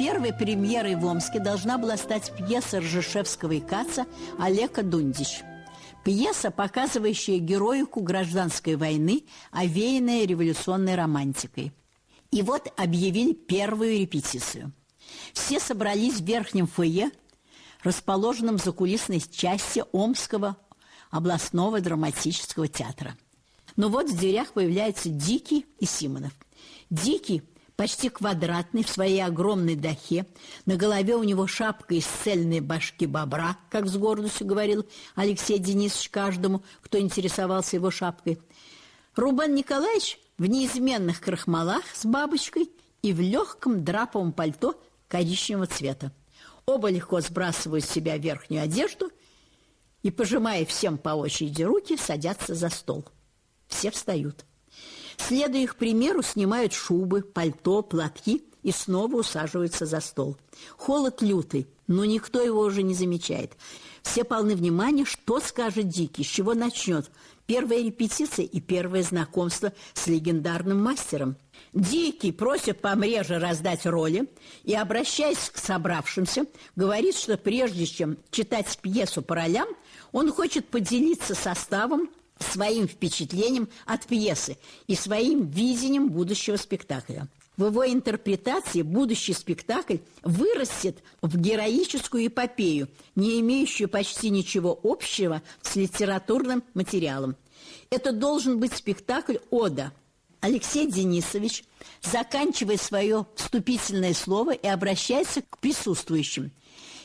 Первой премьерой в Омске должна была стать пьеса Ржешевского и Каца «Олега Дундич». Пьеса, показывающая героику гражданской войны, овеянная революционной романтикой. И вот объявили первую репетицию. Все собрались в верхнем фойе, расположенном в закулисной части Омского областного драматического театра. Но вот в дверях появляются Дикий и Симонов. Дикий почти квадратный, в своей огромной дахе. На голове у него шапка из цельной башки бобра, как с гордостью говорил Алексей Денисович каждому, кто интересовался его шапкой. Рубен Николаевич в неизменных крахмалах с бабочкой и в легком драповом пальто коричневого цвета. Оба легко сбрасывают с себя верхнюю одежду и, пожимая всем по очереди руки, садятся за стол. Все встают. Следуя их примеру, снимают шубы, пальто, платки и снова усаживаются за стол. Холод лютый, но никто его уже не замечает. Все полны внимания, что скажет Дикий, с чего начнет. Первая репетиция и первое знакомство с легендарным мастером. Дикий просит помреже раздать роли и, обращаясь к собравшимся, говорит, что прежде чем читать пьесу по ролям, он хочет поделиться составом своим впечатлением от пьесы и своим видением будущего спектакля. В его интерпретации будущий спектакль вырастет в героическую эпопею, не имеющую почти ничего общего с литературным материалом. Это должен быть спектакль «Ода». Алексей Денисович заканчивает свое вступительное слово и обращается к присутствующим.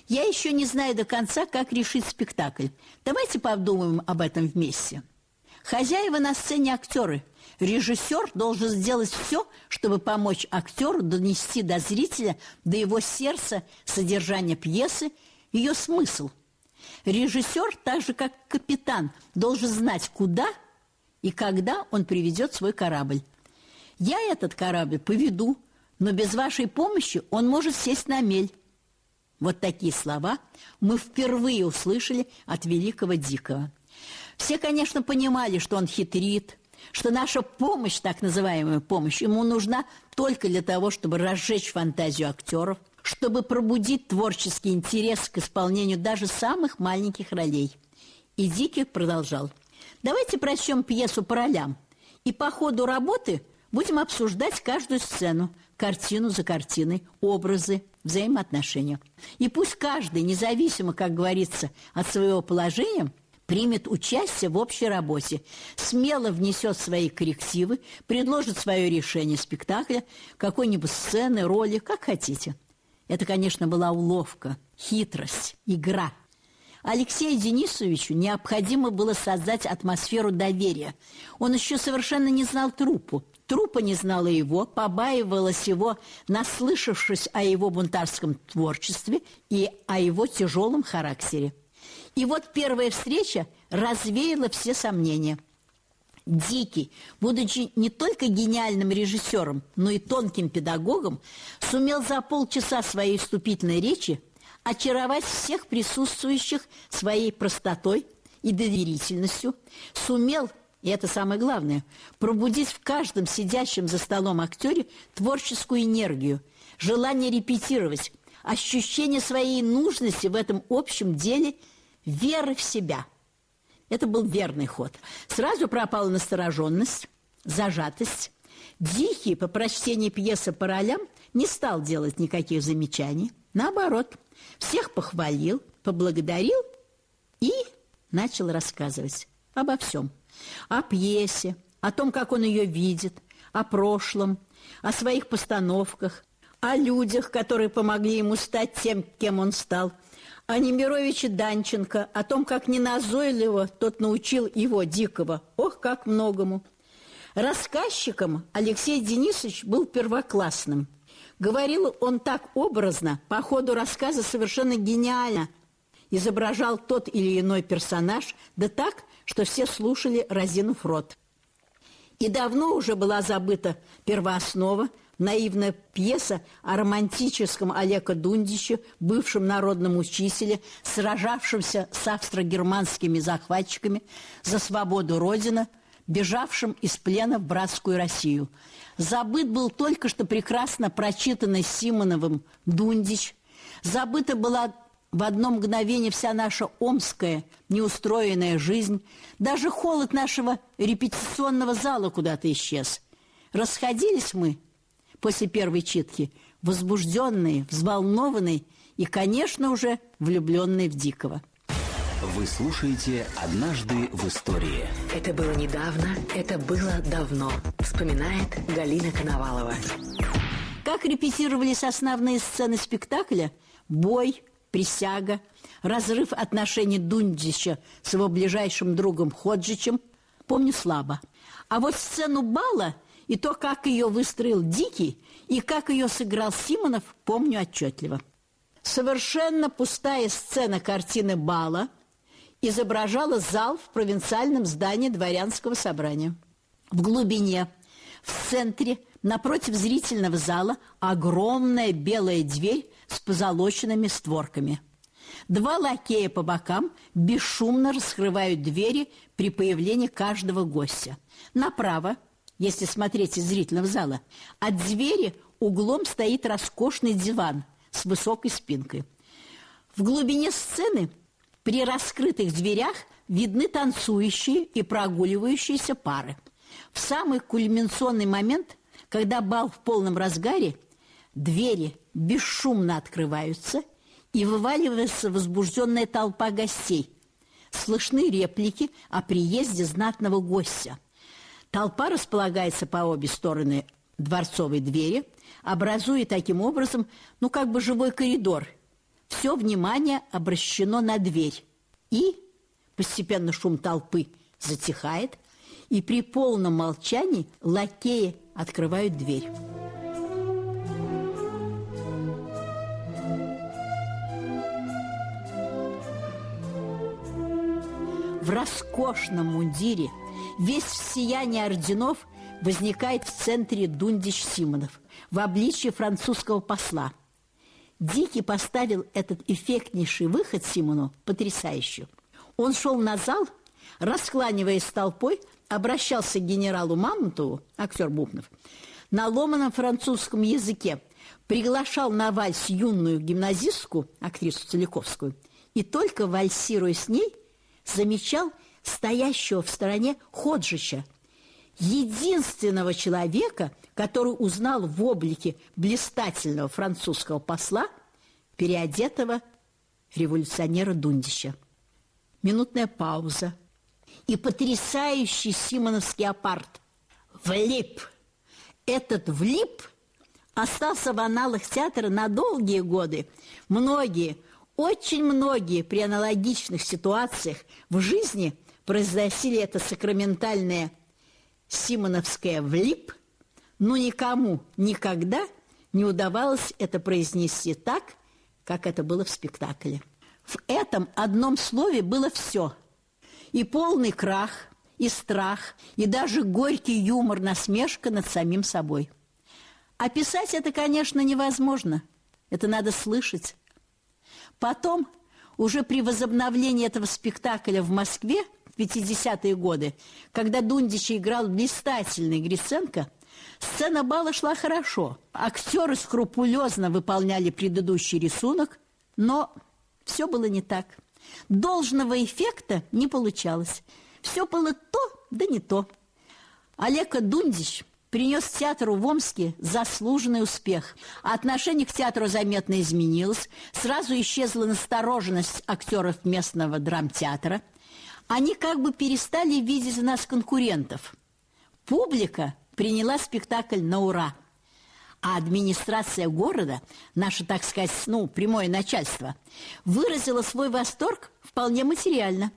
«Я еще не знаю до конца, как решить спектакль. Давайте подумаем об этом вместе». Хозяева на сцене актеры. Режиссер должен сделать все, чтобы помочь актеру донести до зрителя, до его сердца содержание пьесы, ее смысл. Режиссер, так же как капитан, должен знать, куда и когда он приведет свой корабль. Я этот корабль поведу, но без вашей помощи он может сесть на мель. Вот такие слова мы впервые услышали от великого Дикого. Все, конечно, понимали, что он хитрит, что наша помощь, так называемая помощь, ему нужна только для того, чтобы разжечь фантазию актеров, чтобы пробудить творческий интерес к исполнению даже самых маленьких ролей. И Дикий продолжал. Давайте прочтем пьесу по ролям, и по ходу работы будем обсуждать каждую сцену, картину за картиной, образы, взаимоотношения. И пусть каждый, независимо, как говорится, от своего положения – примет участие в общей работе, смело внесет свои коррективы, предложит свое решение спектакля, какой-нибудь сцены, роли, как хотите. Это, конечно, была уловка, хитрость, игра. Алексею Денисовичу необходимо было создать атмосферу доверия. Он еще совершенно не знал труппу. Труппа не знала его, побаивалась его, наслышавшись о его бунтарском творчестве и о его тяжелом характере. И вот первая встреча развеяла все сомнения. Дикий, будучи не только гениальным режиссером, но и тонким педагогом, сумел за полчаса своей вступительной речи очаровать всех присутствующих своей простотой и доверительностью, сумел, и это самое главное, пробудить в каждом сидящем за столом актере творческую энергию, желание репетировать, ощущение своей нужности в этом общем деле – веры в себя. Это был верный ход. Сразу пропала настороженность, зажатость. Дикий по прочтении пьесы по ролям не стал делать никаких замечаний. Наоборот, всех похвалил, поблагодарил и начал рассказывать обо всем. О пьесе, о том, как он ее видит, о прошлом, о своих постановках, о людях, которые помогли ему стать тем, кем он стал – о Немировиче Данченко, о том, как неназойливо тот научил его, Дикого, ох, как многому. Рассказчиком Алексей Денисович был первоклассным. Говорил он так образно, по ходу рассказа совершенно гениально. Изображал тот или иной персонаж, да так, что все слушали, разинув рот. И давно уже была забыта первооснова – наивная пьеса о романтическом Олега Дундиче, бывшем народном учителе, сражавшемся с австро-германскими захватчиками за свободу Родины, бежавшим из плена в братскую Россию. Забыт был только что прекрасно прочитанный Симоновым «Дундич». Забыта была в одно мгновение вся наша омская неустроенная жизнь. Даже холод нашего репетиционного зала куда-то исчез. Расходились мы после первой читки, возбужденные, взволнованные и, конечно, уже влюбленные в Дикого. Вы слушаете «Однажды в истории». Это было недавно, это было давно, вспоминает Галина Коновалова. Как репетировались основные сцены спектакля? Бой, присяга, разрыв отношений Дундича с его ближайшим другом Ходжичем, помню слабо. А вот сцену бала и то, как ее выстроил Дикий, и как ее сыграл Симонов, помню отчетливо. Совершенно пустая сцена картины бала – изображала зал в провинциальном здании дворянского собрания. В глубине, в центре, напротив зрительного зала, огромная белая дверь с позолоченными створками. Два лакея по бокам бесшумно раскрывают двери при появлении каждого гостя. Направо, если смотреть из зрительного зала, от двери углом стоит роскошный диван с высокой спинкой. В глубине сцены – при раскрытых дверях видны танцующие и прогуливающиеся пары. В самый кульминационный момент, когда бал в полном разгаре, двери бесшумно открываются и вываливается возбужденная толпа гостей. Слышны реплики о приезде знатного гостя. Толпа располагается по обе стороны дворцовой двери, образуя таким образом, ну, как бы живой коридор – все внимание обращено на дверь. И постепенно шум толпы затихает, и при полном молчании лакеи открывают дверь. В роскошном мундире, весь в сиянии орденов, возникает в центре Дундич Симонов в обличье французского посла – Дикий поставил этот эффектнейший выход Симону потрясающий. Он шел на зал, раскланиваясь толпой, обращался к генералу Мамонтову, актер Бубнов, на ломаном французском языке, приглашал на вальс юную гимназистку, актрису Целиковскую, и только вальсируя с ней, замечал стоящего в стороне Ходжича, единственного человека, который узнал в облике блистательного французского посла, переодетого революционера Дундича. Минутная пауза. И потрясающий симоновский апарт. Влип. Этот влип остался в аналах театра на долгие годы. Многие, очень многие при аналогичных ситуациях в жизни произносили это сакраментальное симоновское «влип», но никому никогда не удавалось это произнести так, как это было в спектакле. В этом одном слове было все. И полный крах, и страх, и даже горький юмор, насмешка над самим собой. Описать это, конечно, невозможно. Это надо слышать. Потом, уже при возобновлении этого спектакля в Москве в 50-е годы, когда Дундич играл блистательный Гриценко – Сцена бала шла хорошо. Актеры скрупулезно выполняли предыдущий рисунок, но все было не так. Должного эффекта не получалось. Все было то, да не то. Олег Дундич принес театру в Омске заслуженный успех. Отношение к театру заметно изменилось. Сразу исчезла настороженность актеров местного драмтеатра. Они как бы перестали видеть в нас конкурентов. Публика приняла спектакль на ура. А администрация города, наше, так сказать, ну, прямое начальство, выразила свой восторг вполне материально,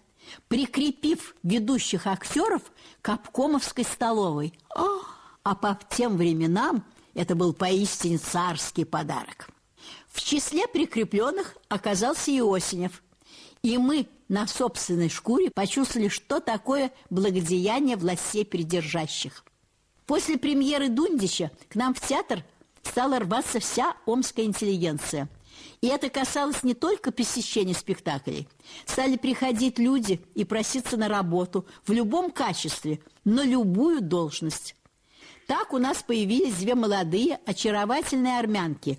прикрепив ведущих актеров к обкомовской столовой. О, а по тем временам это был поистине царский подарок. В числе прикрепленных оказался Иосинев. И мы на собственной шкуре почувствовали, что такое благодеяние властей придержащих. После премьеры Дундича к нам в театр стала рваться вся омская интеллигенция. И это касалось не только посещения спектаклей. Стали приходить люди и проситься на работу в любом качестве, на любую должность. Так у нас появились две молодые очаровательные армянки,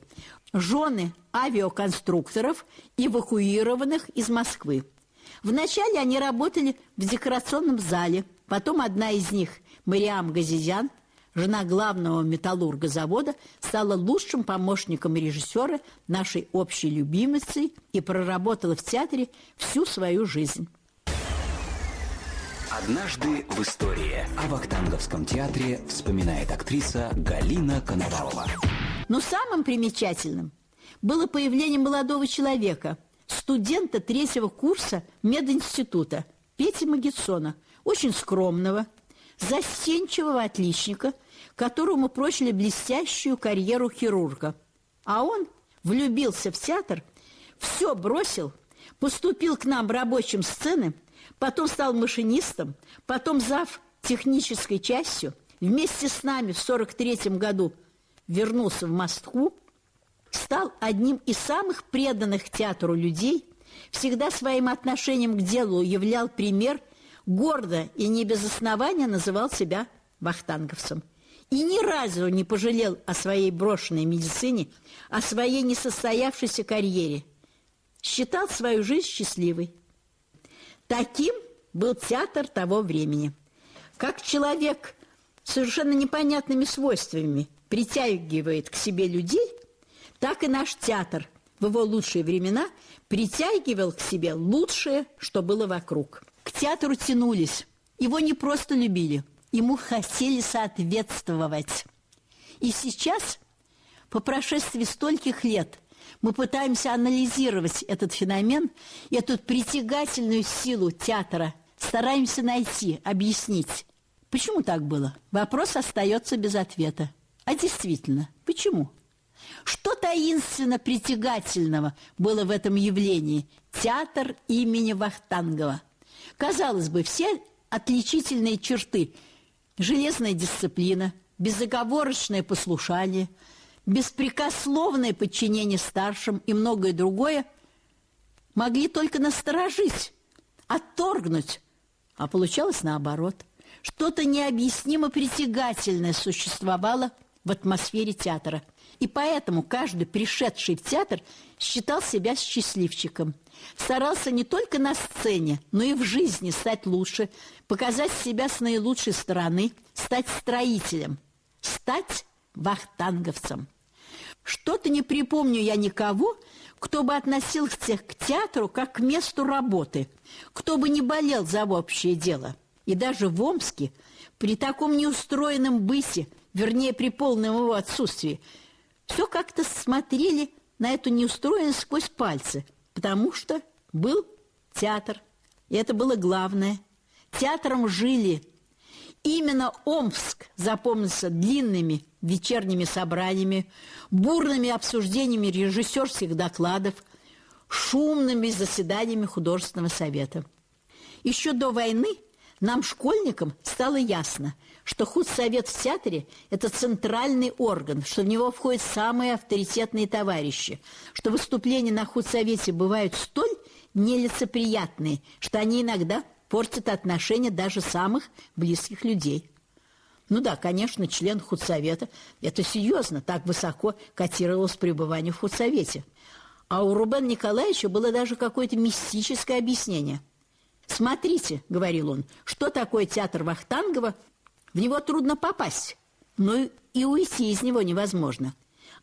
жены авиаконструкторов, эвакуированных из Москвы. Вначале они работали в декорационном зале, потом одна из них, Мариам Газизян, жена главного металлурга завода, стала лучшим помощником режиссера, нашей общей любимицей, и проработала в театре всю свою жизнь. Однажды в истории о Вахтанговском театре вспоминает актриса Галина Коновалова. Но самым примечательным было появление молодого человека, студента третьего курса мединститута Пети Магетсона, очень скромного, застенчивого отличника, которому прочили блестящую карьеру хирурга. А он влюбился в театр, все бросил, поступил к нам рабочим сцены, потом стал машинистом, потом зав технической частью, вместе с нами в 43 году вернулся в Москву, стал одним из самых преданных театру людей, всегда своим отношением к делу являл пример, гордо и не без основания называл себя вахтанговцем. И ни разу не пожалел о своей брошенной медицине, о своей несостоявшейся карьере. Считал свою жизнь счастливой. Таким был театр того времени. Как человек с совершенно непонятными свойствами притягивает к себе людей, так и наш театр в его лучшие времена притягивал к себе лучшее, что было вокруг. К театру тянулись, его не просто любили, ему хотели соответствовать. И сейчас, по прошествии стольких лет – мы пытаемся анализировать этот феномен, эту притягательную силу театра, стараемся найти, объяснить. Почему так было? Вопрос остается без ответа. А действительно, почему? Что таинственно притягательного было в этом явлении театр имени Вахтангова? Казалось бы, все отличительные черты – железная дисциплина, безоговорочное послушание – беспрекословное подчинение старшим и многое другое могли только насторожить, отторгнуть, а получалось наоборот. Что-то необъяснимо притягательное существовало в атмосфере театра. И поэтому каждый пришедший в театр считал себя счастливчиком. Старался не только на сцене, но и в жизни стать лучше, показать себя с наилучшей стороны, стать строителем, стать вахтанговцем. Что-то не припомню я никого, кто бы относился к театру как к месту работы, кто бы не болел за общее дело. И даже в Омске, при таком неустроенном бысе, вернее, при полном его отсутствии, все как-то смотрели на эту неустроенность сквозь пальцы, потому что был театр, и это было главное. Театром жили. Именно Омск запомнился длинными вечерними собраниями, бурными обсуждениями режиссерских докладов, шумными заседаниями художественного совета. Еще до войны нам, школьникам, стало ясно, что худсовет в театре – это центральный орган, что в него входят самые авторитетные товарищи, что выступления на худсовете бывают столь нелицеприятные, что они иногда портят отношения даже самых близких людей – ну да, конечно, член худсовета. Это серьезно, так высоко котировалось пребывание в худсовете. А у Рубена Николаевича было даже какое-то мистическое объяснение. «Смотрите», — говорил он, — «что такое театр Вахтангова? В него трудно попасть, но и уйти из него невозможно».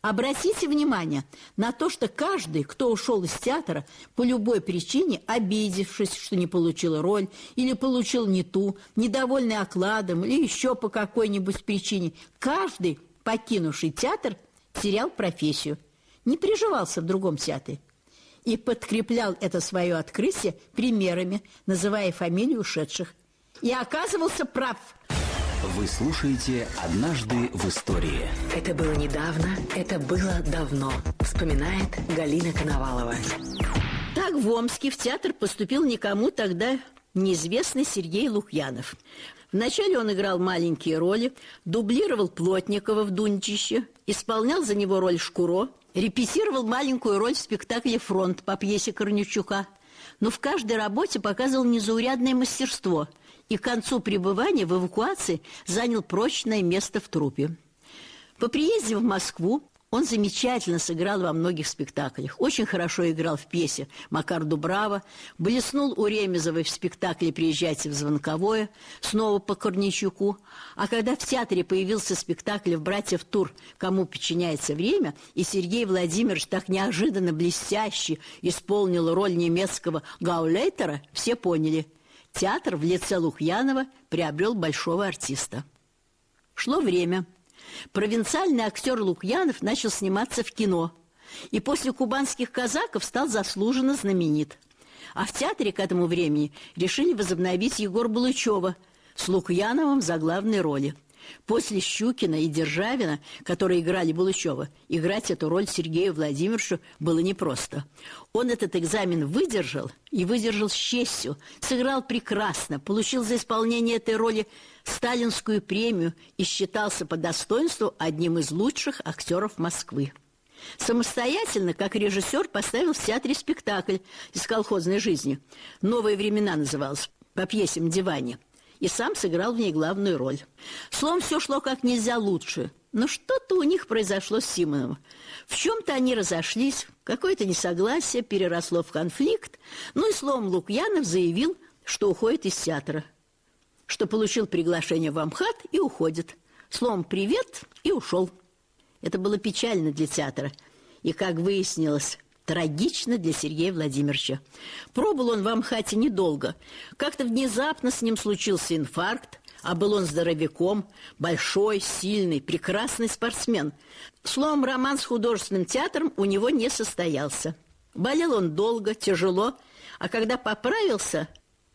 Обратите внимание на то, что каждый, кто ушел из театра по любой причине, обидевшись, что не получил роль, или получил не ту, недовольный окладом, или еще по какой-нибудь причине, каждый, покинувший театр, терял профессию, не приживался в другом театре и подкреплял это свое открытие примерами, называя фамилии ушедших. И оказывался прав – вы слушаете «Однажды в истории». Это было недавно, это было давно. Вспоминает Галина Коновалова. Так в Омске в театр поступил никому тогда неизвестный Сергей Лукьянов. Вначале он играл маленькие роли, дублировал Плотникова в «Дунчище», исполнял за него роль Шкуро, Репетировал маленькую роль в спектакле «Фронт» по пьесе Корнючука, но в каждой работе показывал незаурядное мастерство и к концу пребывания в эвакуации занял прочное место в трупе. По приезде в Москву он замечательно сыграл во многих спектаклях. Очень хорошо играл в пьесе «Макар Дубрава», блеснул у Ремезовой в спектакле «Приезжайте в Звонковое», снова по Корничуку. А когда в театре появился спектакль в «Братьев Тур. Кому подчиняется время», и Сергей Владимирович так неожиданно блестяще исполнил роль немецкого гаулейтера, все поняли – театр в лице Лукьянова приобрел большого артиста. Шло время – Провинциальный актер Лукьянов начал сниматься в кино и после «Кубанских казаков» стал заслуженно знаменит. А в театре к этому времени решили возобновить Егор Балычева с Лукьяновым за главной роли – После Щукина и Державина, которые играли Булычева, играть эту роль Сергею Владимировичу было непросто. Он этот экзамен выдержал и выдержал с честью, сыграл прекрасно, получил за исполнение этой роли сталинскую премию и считался по достоинству одним из лучших актеров Москвы. Самостоятельно, как режиссер, поставил в театре спектакль из колхозной жизни. «Новые времена» назывался, по пьесам «Диване» и сам сыграл в ней главную роль. Словом, все шло как нельзя лучше. Но что-то у них произошло с Симоновым. В чем-то они разошлись, какое-то несогласие переросло в конфликт. Ну и словом, Лукьянов заявил, что уходит из театра, что получил приглашение в Амхат и уходит. Словом, привет и ушел. Это было печально для театра. И, как выяснилось, Трагично для Сергея Владимировича. Пробыл он в Амхате недолго. Как-то внезапно с ним случился инфаркт, а был он здоровяком, большой, сильный, прекрасный спортсмен. Словом, роман с художественным театром у него не состоялся. Болел он долго, тяжело, а когда поправился,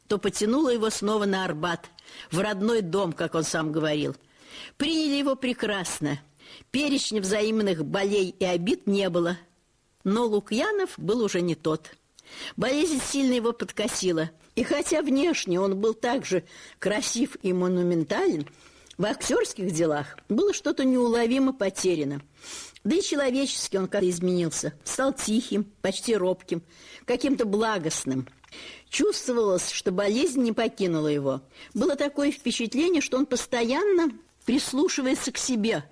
то потянуло его снова на Арбат, в родной дом, как он сам говорил. Приняли его прекрасно. Перечня взаимных болей и обид не было – но Лукьянов был уже не тот. Болезнь сильно его подкосила. И хотя внешне он был также красив и монументален, в актерских делах было что-то неуловимо потеряно. Да и человечески он как изменился. Стал тихим, почти робким, каким-то благостным. Чувствовалось, что болезнь не покинула его. Было такое впечатление, что он постоянно прислушивается к себе.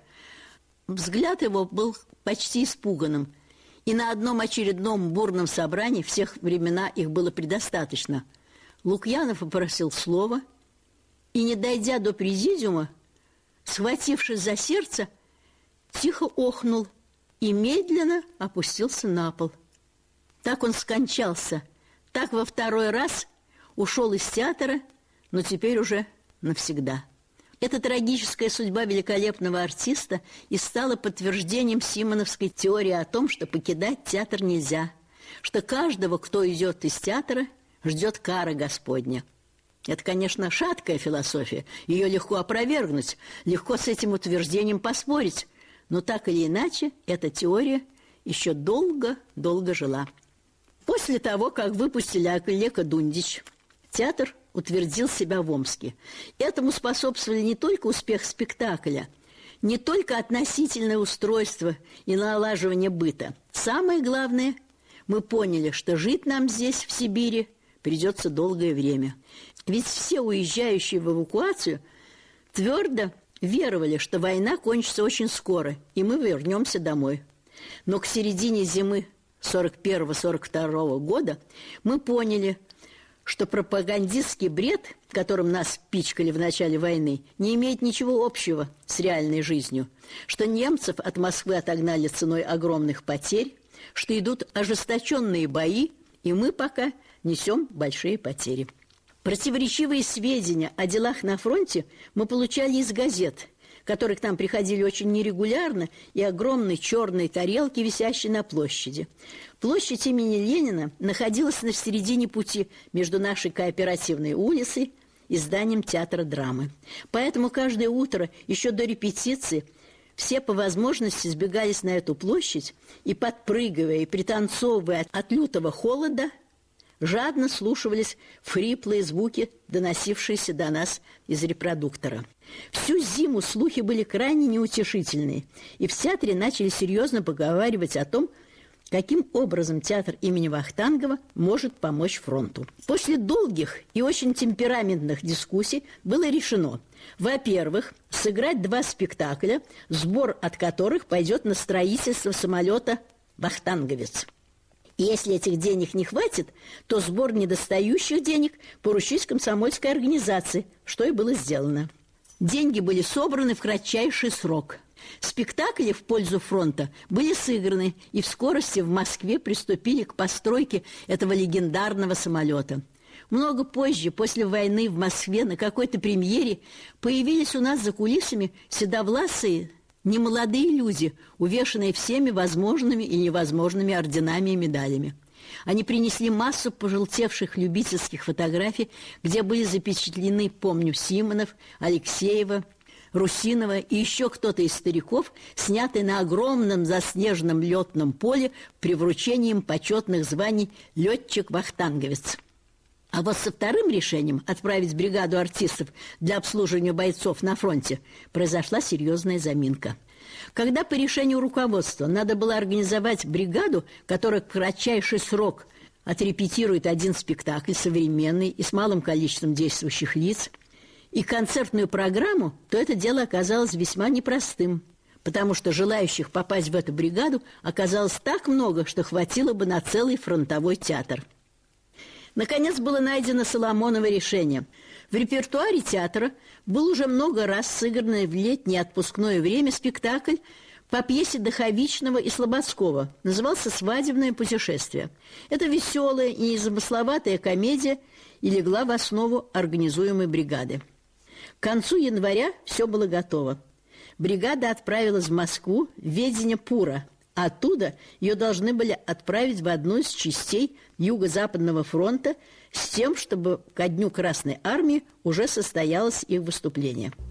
Взгляд его был почти испуганным – и на одном очередном бурном собрании всех времена их было предостаточно. Лукьянов попросил слова и, не дойдя до президиума, схватившись за сердце, тихо охнул и медленно опустился на пол. Так он скончался, так во второй раз ушел из театра, но теперь уже навсегда. Эта трагическая судьба великолепного артиста и стала подтверждением симоновской теории о том, что покидать театр нельзя, что каждого, кто идет из театра, ждет кара Господня. Это, конечно, шаткая философия, ее легко опровергнуть, легко с этим утверждением поспорить, но так или иначе эта теория еще долго-долго жила. После того, как выпустили Акулека Дундич, театр утвердил себя в Омске. Этому способствовали не только успех спектакля, не только относительное устройство и налаживание быта. Самое главное, мы поняли, что жить нам здесь, в Сибири, придется долгое время. Ведь все уезжающие в эвакуацию твердо веровали, что война кончится очень скоро, и мы вернемся домой. Но к середине зимы 41-42 года мы поняли, что пропагандистский бред, которым нас пичкали в начале войны, не имеет ничего общего с реальной жизнью, что немцев от Москвы отогнали ценой огромных потерь, что идут ожесточенные бои, и мы пока несем большие потери. Противоречивые сведения о делах на фронте мы получали из газет – которые к нам приходили очень нерегулярно, и огромной черной тарелки, висящей на площади. Площадь имени Ленина находилась на середине пути между нашей кооперативной улицей и зданием театра драмы. Поэтому каждое утро, еще до репетиции, все по возможности сбегались на эту площадь и, подпрыгивая и пританцовывая от лютого холода, жадно слушались хриплые звуки, доносившиеся до нас из репродуктора. Всю зиму слухи были крайне неутешительные, и в театре начали серьезно поговаривать о том, каким образом театр имени Вахтангова может помочь фронту. После долгих и очень темпераментных дискуссий было решено, во-первых, сыграть два спектакля, сбор от которых пойдет на строительство самолета «Вахтанговец». Если этих денег не хватит, то сбор недостающих денег поручить комсомольской организации, что и было сделано. Деньги были собраны в кратчайший срок – Спектакли в пользу фронта были сыграны, и в скорости в Москве приступили к постройке этого легендарного самолета. Много позже, после войны в Москве, на какой-то премьере появились у нас за кулисами седовласые, немолодые люди, увешанные всеми возможными и невозможными орденами и медалями. Они принесли массу пожелтевших любительских фотографий, где были запечатлены, помню, Симонов, Алексеева, Русинова и еще кто-то из стариков, снятый на огромном заснеженном летном поле при вручении им почетных званий «летчик-вахтанговец». А вот со вторым решением отправить бригаду артистов для обслуживания бойцов на фронте произошла серьезная заминка. Когда по решению руководства надо было организовать бригаду, которая в кратчайший срок отрепетирует один спектакль современный и с малым количеством действующих лиц – и концертную программу, то это дело оказалось весьма непростым, потому что желающих попасть в эту бригаду оказалось так много, что хватило бы на целый фронтовой театр. Наконец было найдено Соломоново решение. В репертуаре театра был уже много раз сыгранный в летнее отпускное время спектакль по пьесе Доховичного и Слободского. Назывался «Свадебное путешествие». Это веселая и незамысловатая комедия и легла в основу организуемой бригады. К концу января все было готово. Бригада отправилась в Москву в ведение Пура. Оттуда ее должны были отправить в одну из частей Юго-Западного фронта с тем, чтобы ко дню Красной Армии уже состоялось их выступление –